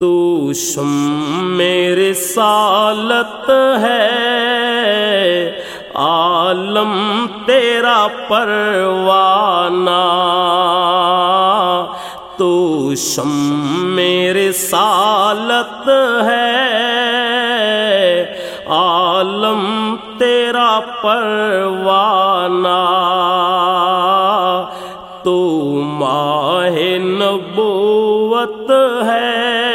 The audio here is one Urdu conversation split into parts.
تو شم میرے سالت ہے، عالم تیرا پروانہ۔ تو شم میرے سالت ہے، عالم تیرا پروانہ۔ تو ماہ نبوت ہے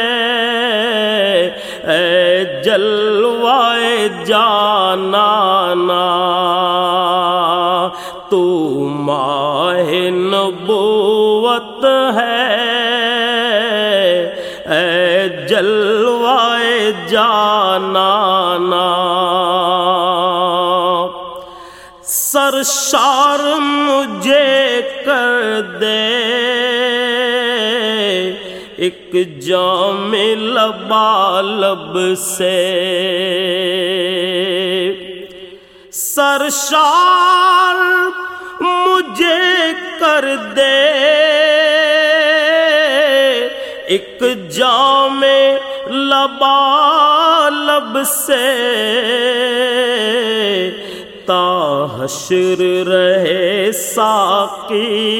اے جلوائے جانا تو ماہ نبوت ہے۔ اے جلوائے جانا سرشار مجھے کر دے۔ ایک جام لبالب سے سرشار مجھے کر دے۔ ایک جام لبالب سے تا حشر رہے ساقی۔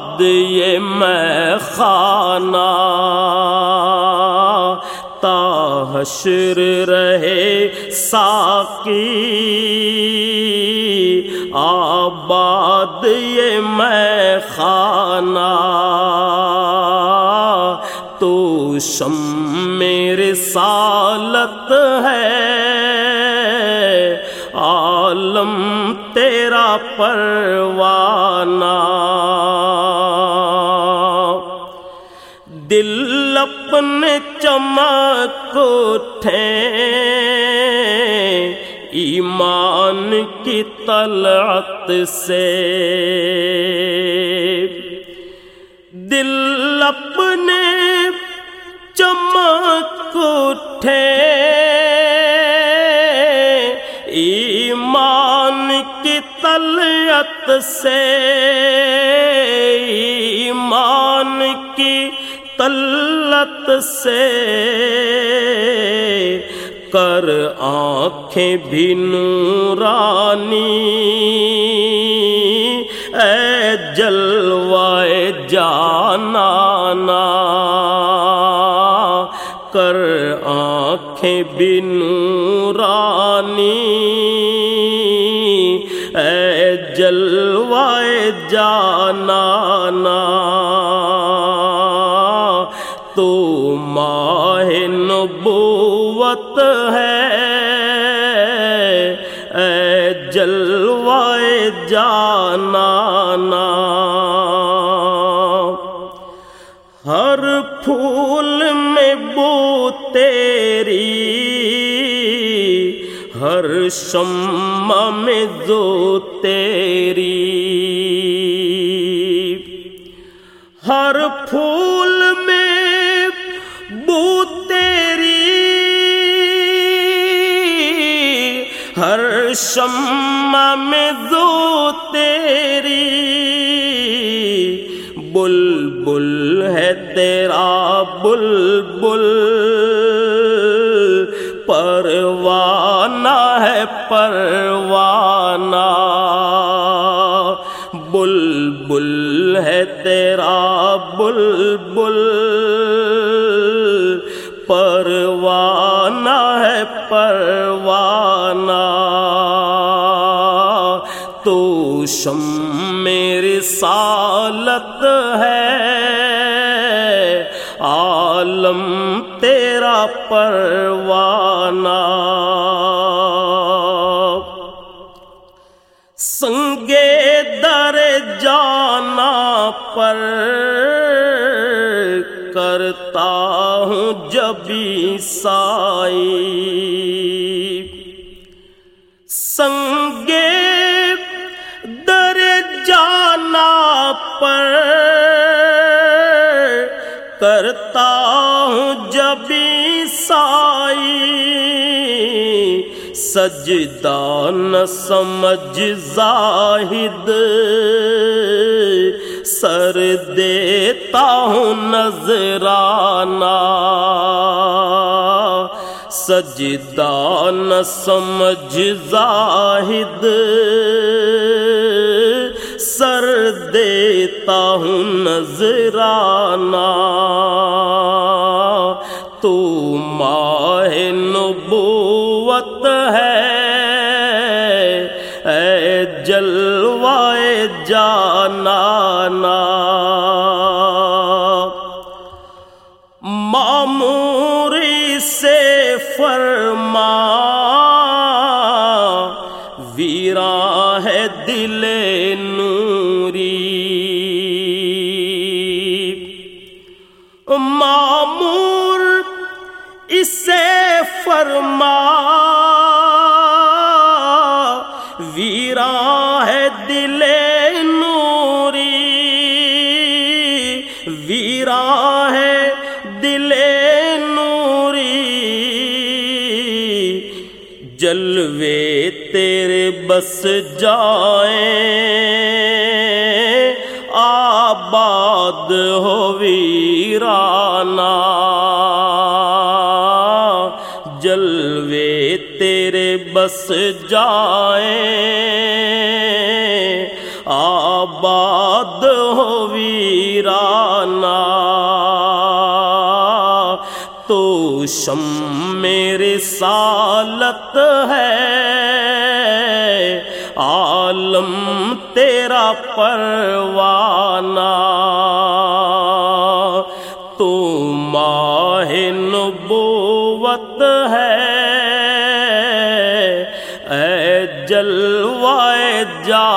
آباد یہ میں خانہ۔ تا حشر رہے ساقی۔ آباد یہ میں خانہ۔ تو شم میرے سالت ہے۔ عالم تیرا پروانہ دل اپنے چمک اٹھے ایمان کی طلعت سے۔ دل اپنے چمک اٹھے ایمان کی طلعت سے۔ ایمان طلت سے کر آنکھیں بھی نورانی۔ اے جلوائے جانا کر آنکھیں بھی نورانی۔ اے جلوائے جانا نبوت ہے۔ اے جلوائے جانا ہر پھول میں بو تیری۔ ہر شمع میں دو تیری۔ شمع میں دو تیری بل بل ہے تیرا بل بل پروانہ ہے پروانہ بل بل ہے تیرا بل بل پروانہ ہے پروانہ۔ شم میری سالت ہے۔ عالم تیرا پروانہ۔ سنگے در جانا پر کرتا ہوں جبھی سائی سنگے کرتا ہوں جبھی سائی سجدہ نہ سمجھ زاہد۔ سر دیتا ہوں نظرانہ سجدہ نہ سمجھ زاہد۔ دیتا ہوں نظرانہ تو ماہ نبوت ہے۔ اے جلوائے جانانا معموری سے فرما بس جائیں آباد ہو ویرانا۔ جلوے تیرے بس جائیں آباد ہو ویرانا۔ تو شم میرے سالت ہے۔ عالم تیرا پروانہ تو ماہ نبوت ہے۔ اے جلوائے جا